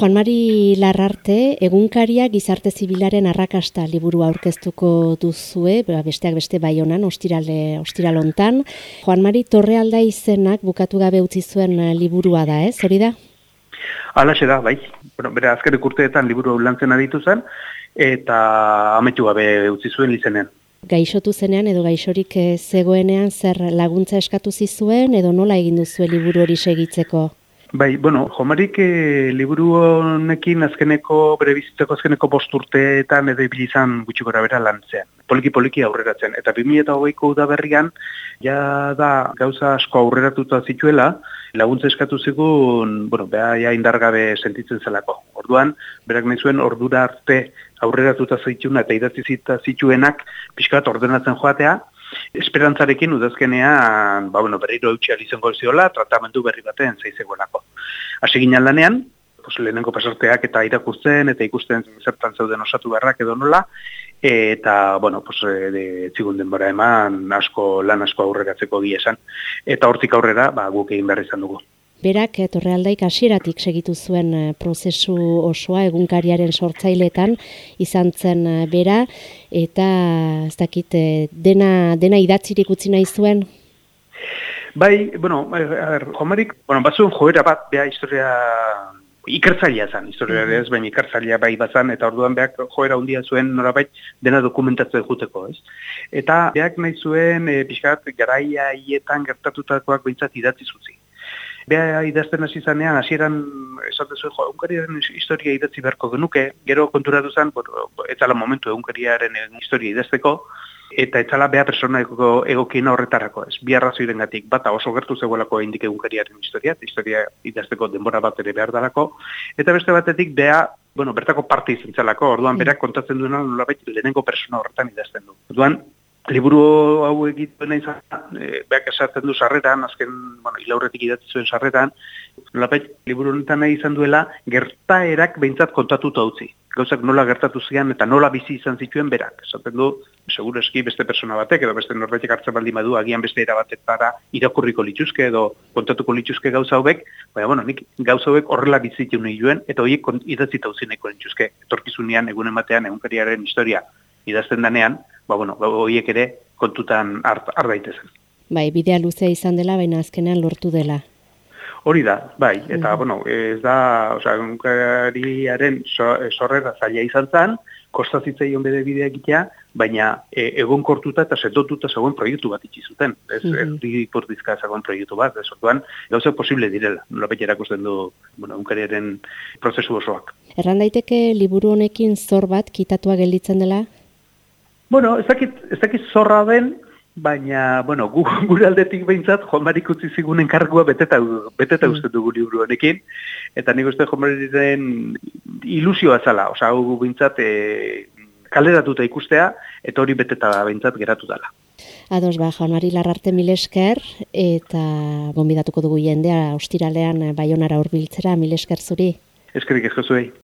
Juan Mari Larrarte, egunkaria gizarte zibilaren arrakasta liburu aurkeztuko duzue, ba, besteak beste bai honan, ostirale, ostiralontan. Juan Mari Torrealda izenak bukatu gabe utzi zuen eh, liburua da, ez, hori da? Alaxe da, bai. Bueno, bere azken urteetan liburu lantzen aditu zen, eta ametu gabe utzi zuen lizenean. Gaixotu zenean edo gaixorik eh, zegoenean zer laguntza eskatu zizuen edo nola egin duzu liburu hori segitzeko? Bai, bueno, Jomarik e, liburu honekin azkeneko, bere bizitzeko azkeneko bosturteetan edo ibilizan gutxi gora bera lantzean. Poliki-poliki aurreratzen. Eta 2008ko udaberrian, ja da gauza asko aurreratuta zituela, laguntza eskatu zigun, bueno, beha ja indargabe sentitzen zelako. Orduan, berak nahi zuen ordura arte aurreratuta zituna eta idatzi zituenak pixkat ordenatzen joatea, esperantzarekin udazkenean, ba, bueno, berriro eutxe alizongo ziola, tratamendu berri baten zaizegoenako. Hasi ginen lanean, pues, lehenengo pasarteak eta irakurtzen, eta ikusten zertan zeuden osatu beharrak edo nola, eta, bueno, pues, de, txigun denbora eman, asko, lan asko aurreratzeko giesan. Eta hortik aurrera, ba, guk egin behar izan dugu. Berak Torrealdaik hasieratik segitu zuen eh, prozesu osoa egunkariaren sortzailetan izan zen eh, bera eta ez dakit eh, dena dena idatzirik utzi nahi zuen. Bai, bueno, er, Jomarik, bueno, bazuen joera bat bea historia ikertzailea zen, historia ez, baina ikertzailea bai bazan, eta orduan beak joera handia zuen norabait dena dokumentatzen juteko, ez? Eta beak nahi zuen e, pixkat garaia hietan gertatutakoak behintzat idatzi zuzi beha idazten hasi zanean, hasieran esate zuen, jo, egunkariaren historia idatzi beharko genuke, gero konturatu zen, etzala momentu egunkariaren historia idazteko, eta etzala beha personaiko egokien horretarako, ez, bi arrazoiren gatik, bata oso gertu zegoelako indik egunkariaren historia, historia idazteko denbora bat ere behar dalako, eta beste batetik beha, bueno, bertako parte izentzalako, orduan mm. berak kontatzen duena nolabait lehenengo persona horretan idazten du. Orduan, liburu hau egiten nahi zan, e, behak esaten du sarretan, azken, bueno, ilaurretik idatzi zuen sarretan, nolapet, liburu honetan nahi izan duela, gertaerak behintzat kontatuta utzi. Gauzak nola gertatu zian eta nola bizi izan zituen berak. Esaten du, seguro eski beste persona batek, edo beste norbaitek hartzen baldin badu, agian beste era para irakurriko lituzke edo kontatuko lituzke gauza hauek, baina, bueno, nik gauza hauek horrela bizitu nahi joen, eta horiek idatzita utzi nahiko lituzke. Etorkizunean, egun ematean, egunkariaren historia idazten danean, ba, bueno, ba, horiek ere kontutan hart, daitezen. Bai, bidea luzea izan dela, baina azkenean lortu dela. Hori da, bai, eta, mm. bueno, ez da, oza, egunkariaren sorrera zaila izan zen, kostazitzaion bere bidea egitea, baina e, egon kortuta eta setotuta zegoen proiektu bat itxi zuten. Ez mm -hmm. erdipordizka zegoen proiektu bat, ez orduan, gauza posible direla, nola beti erakusten du, bueno, egunkariaren prozesu osoak. Erran daiteke liburu honekin zor bat kitatua gelditzen dela? Bueno, ez dakit, ez dakit zorra den, baina, bueno, gu, gure aldetik behintzat, Juan utzi zigunen kargua beteta, beteta mm. uste dugu liburu honekin, eta nik uste Juan ilusioa zala, oza, gu behintzat e, kaleratuta ikustea, eta hori beteta behintzat geratu dela. Ados ba, Juan Mari Larrarte Milesker, eta gombidatuko dugu jendea, ostiralean Baionara urbiltzera, Milesker zuri. Eskerik ezko zuei.